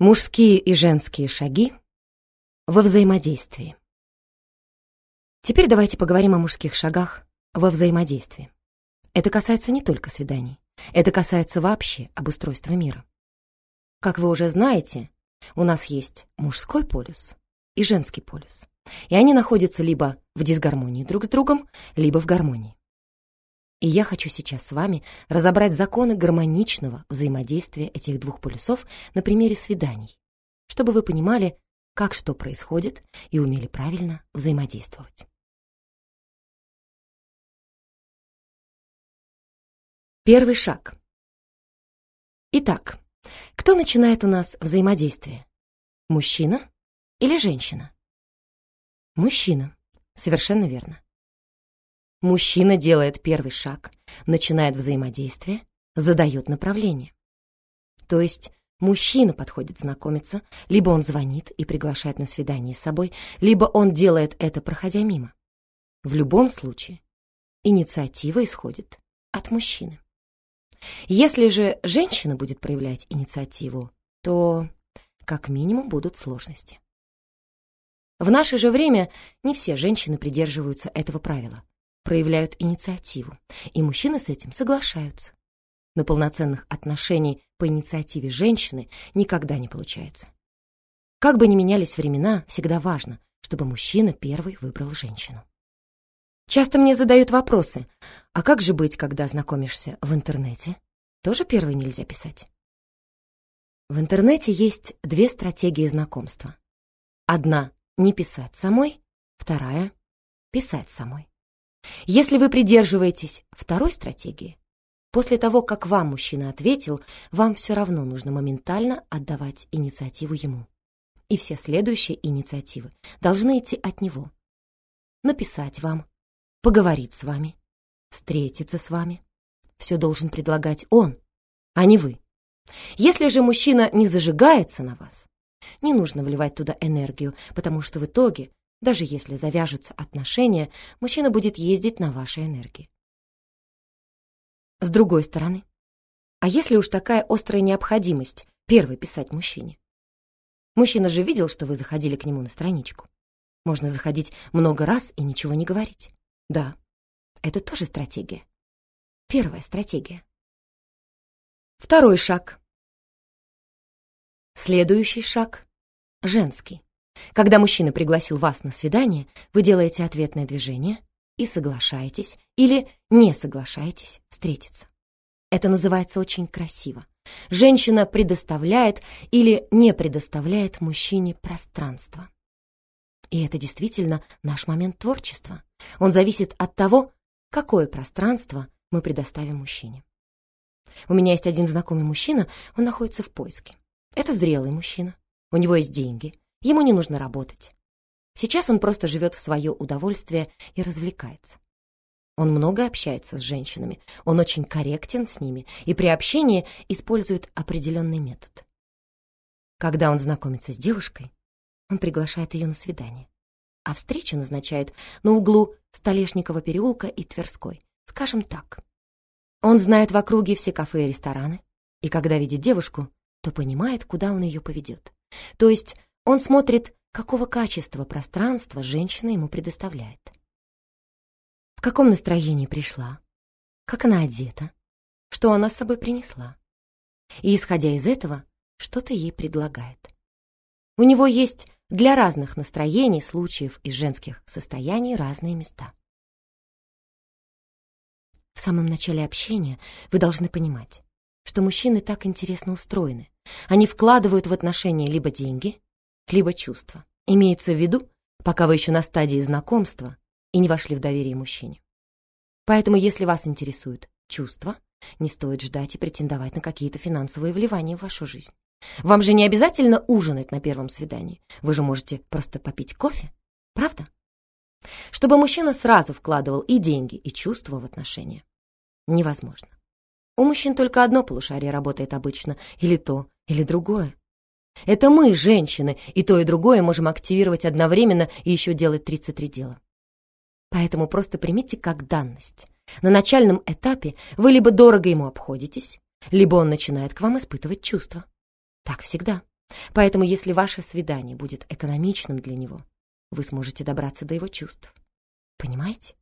Мужские и женские шаги во взаимодействии. Теперь давайте поговорим о мужских шагах во взаимодействии. Это касается не только свиданий. Это касается вообще обустройства мира. Как вы уже знаете, у нас есть мужской полюс и женский полюс. И они находятся либо в дисгармонии друг с другом, либо в гармонии. И я хочу сейчас с вами разобрать законы гармоничного взаимодействия этих двух полюсов на примере свиданий, чтобы вы понимали, как что происходит и умели правильно взаимодействовать. Первый шаг. Итак, кто начинает у нас взаимодействие? Мужчина или женщина? Мужчина. Совершенно верно. Мужчина делает первый шаг, начинает взаимодействие, задает направление. То есть мужчина подходит знакомиться, либо он звонит и приглашает на свидание с собой, либо он делает это, проходя мимо. В любом случае, инициатива исходит от мужчины. Если же женщина будет проявлять инициативу, то как минимум будут сложности. В наше же время не все женщины придерживаются этого правила проявляют инициативу, и мужчины с этим соглашаются. Но полноценных отношений по инициативе женщины никогда не получается. Как бы ни менялись времена, всегда важно, чтобы мужчина первый выбрал женщину. Часто мне задают вопросы, а как же быть, когда знакомишься в интернете? Тоже первый нельзя писать? В интернете есть две стратегии знакомства. Одна — не писать самой, вторая — писать самой. Если вы придерживаетесь второй стратегии, после того, как вам мужчина ответил, вам все равно нужно моментально отдавать инициативу ему. И все следующие инициативы должны идти от него. Написать вам, поговорить с вами, встретиться с вами. Все должен предлагать он, а не вы. Если же мужчина не зажигается на вас, не нужно вливать туда энергию, потому что в итоге даже если завяжутся отношения, мужчина будет ездить на вашей энергии. С другой стороны, а если уж такая острая необходимость первой писать мужчине? Мужчина же видел, что вы заходили к нему на страничку. Можно заходить много раз и ничего не говорить. Да, это тоже стратегия. Первая стратегия. Второй шаг. Следующий шаг — женский. Когда мужчина пригласил вас на свидание, вы делаете ответное движение и соглашаетесь или не соглашаетесь встретиться. Это называется очень красиво. Женщина предоставляет или не предоставляет мужчине пространство. И это действительно наш момент творчества. Он зависит от того, какое пространство мы предоставим мужчине. У меня есть один знакомый мужчина, он находится в поиске. Это зрелый мужчина. У него есть деньги, Ему не нужно работать. Сейчас он просто живет в свое удовольствие и развлекается. Он много общается с женщинами, он очень корректен с ними и при общении использует определенный метод. Когда он знакомится с девушкой, он приглашает ее на свидание, а встречу назначает на углу Столешникова переулка и Тверской, скажем так. Он знает в округе все кафе и рестораны, и когда видит девушку, то понимает, куда он ее поведет. То есть он смотрит, какого качества пространства женщина ему предоставляет. В каком настроении пришла, как она одета, что она с собой принесла. И, исходя из этого, что-то ей предлагает. У него есть для разных настроений, случаев и женских состояний разные места. В самом начале общения вы должны понимать, что мужчины так интересно устроены. Они вкладывают в отношения либо деньги, либо чувства. Имеется в виду, пока вы еще на стадии знакомства и не вошли в доверие мужчине. Поэтому, если вас интересуют чувства, не стоит ждать и претендовать на какие-то финансовые вливания в вашу жизнь. Вам же не обязательно ужинать на первом свидании. Вы же можете просто попить кофе, правда? Чтобы мужчина сразу вкладывал и деньги, и чувства в отношения. Невозможно. У мужчин только одно полушарие работает обычно, или то, или другое. Это мы, женщины, и то, и другое можем активировать одновременно и еще делать 33 дела. Поэтому просто примите как данность. На начальном этапе вы либо дорого ему обходитесь, либо он начинает к вам испытывать чувства. Так всегда. Поэтому, если ваше свидание будет экономичным для него, вы сможете добраться до его чувств. Понимаете?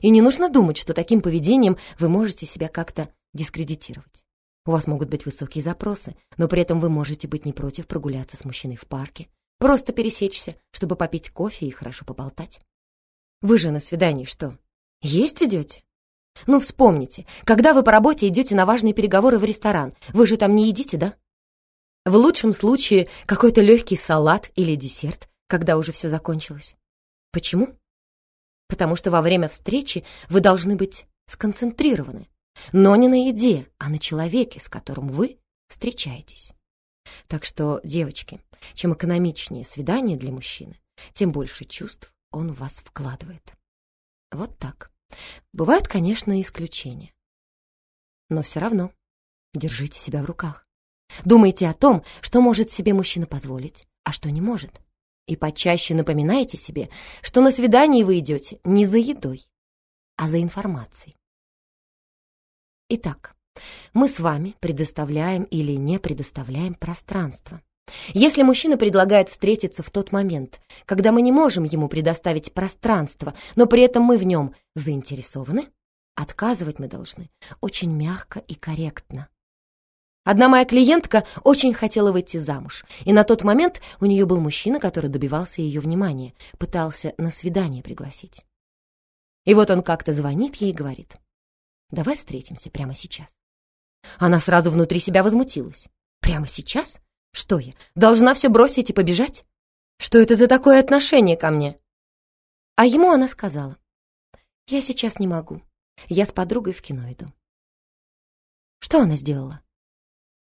И не нужно думать, что таким поведением вы можете себя как-то дискредитировать. У вас могут быть высокие запросы, но при этом вы можете быть не против прогуляться с мужчиной в парке, просто пересечься, чтобы попить кофе и хорошо поболтать. Вы же на свидании что, есть идете? Ну, вспомните, когда вы по работе идете на важные переговоры в ресторан, вы же там не едите, да? В лучшем случае какой-то легкий салат или десерт, когда уже все закончилось. Почему? Потому что во время встречи вы должны быть сконцентрированы, но не на еде, а на человеке, с которым вы встречаетесь. Так что, девочки, чем экономичнее свидание для мужчины, тем больше чувств он в вас вкладывает. Вот так. Бывают, конечно, исключения. Но все равно держите себя в руках. Думайте о том, что может себе мужчина позволить, а что не может. И почаще напоминайте себе, что на свидание вы идете не за едой, а за информацией. Итак, мы с вами предоставляем или не предоставляем пространство. Если мужчина предлагает встретиться в тот момент, когда мы не можем ему предоставить пространство, но при этом мы в нем заинтересованы, отказывать мы должны очень мягко и корректно. Одна моя клиентка очень хотела выйти замуж, и на тот момент у нее был мужчина, который добивался ее внимания, пытался на свидание пригласить. И вот он как-то звонит ей и говорит, «Давай встретимся прямо сейчас». Она сразу внутри себя возмутилась. «Прямо сейчас? Что я, должна все бросить и побежать? Что это за такое отношение ко мне?» А ему она сказала, «Я сейчас не могу. Я с подругой в кино иду». Что она сделала?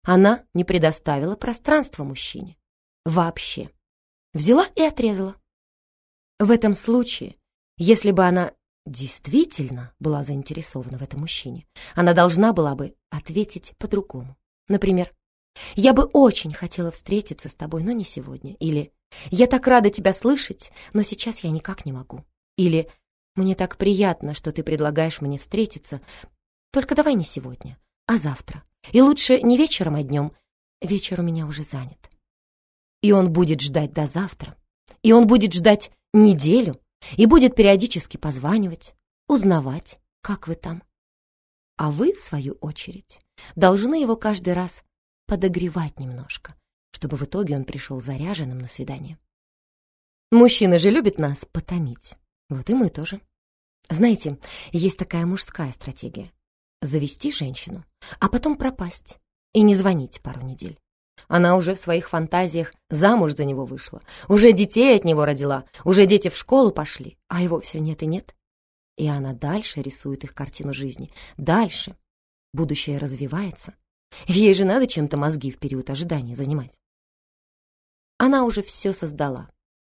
Она не предоставила пространства мужчине. Вообще. Взяла и отрезала. В этом случае, если бы она действительно была заинтересована в этом мужчине, она должна была бы ответить по-другому. Например, «Я бы очень хотела встретиться с тобой, но не сегодня». Или «Я так рада тебя слышать, но сейчас я никак не могу». Или «Мне так приятно, что ты предлагаешь мне встретиться, только давай не сегодня, а завтра. И лучше не вечером, а днем. Вечер у меня уже занят. И он будет ждать до завтра. И он будет ждать неделю. И будет периодически позванивать, узнавать, как вы там. А вы, в свою очередь, должны его каждый раз подогревать немножко, чтобы в итоге он пришел заряженным на свидание. Мужчины же любят нас потомить. Вот и мы тоже. Знаете, есть такая мужская стратегия завести женщину, а потом пропасть и не звонить пару недель. Она уже в своих фантазиях замуж за него вышла, уже детей от него родила, уже дети в школу пошли, а его все нет и нет. И она дальше рисует их картину жизни, дальше. Будущее развивается. Ей же надо чем-то мозги в период ожидания занимать. Она уже все создала.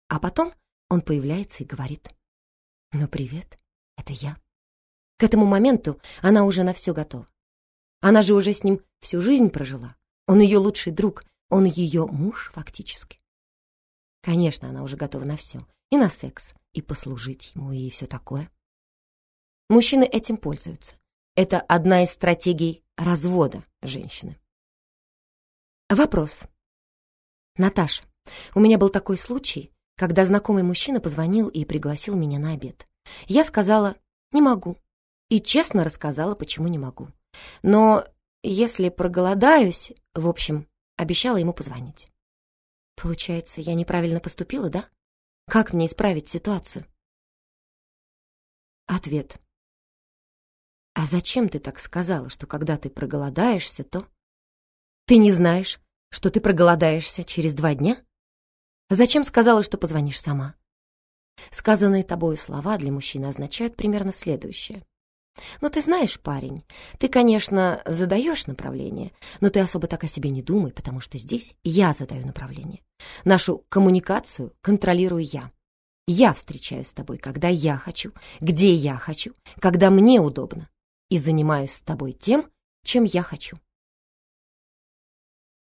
А потом он появляется и говорит, «Ну, привет, это я». К этому моменту она уже на все готова. Она же уже с ним всю жизнь прожила. Он ее лучший друг, он ее муж фактически. Конечно, она уже готова на все. И на секс, и послужить ему, и все такое. Мужчины этим пользуются. Это одна из стратегий развода женщины. Вопрос. Наташа, у меня был такой случай, когда знакомый мужчина позвонил и пригласил меня на обед. Я сказала «не могу», и честно рассказала, почему не могу. Но если проголодаюсь, в общем, обещала ему позвонить. Получается, я неправильно поступила, да? Как мне исправить ситуацию? Ответ. А зачем ты так сказала, что когда ты проголодаешься, то... Ты не знаешь, что ты проголодаешься через два дня? Зачем сказала, что позвонишь сама? Сказанные тобою слова для мужчины означают примерно следующее. Но ты знаешь, парень, ты, конечно, задаешь направление, но ты особо так о себе не думай, потому что здесь я задаю направление. Нашу коммуникацию контролирую я. Я встречаюсь с тобой, когда я хочу, где я хочу, когда мне удобно, и занимаюсь с тобой тем, чем я хочу.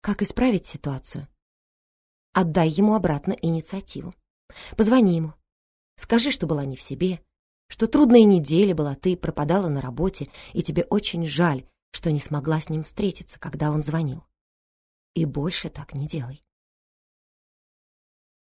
Как исправить ситуацию? Отдай ему обратно инициативу. Позвони ему. Скажи, что была не в себе, что трудная неделя была, ты пропадала на работе, и тебе очень жаль, что не смогла с ним встретиться, когда он звонил. И больше так не делай.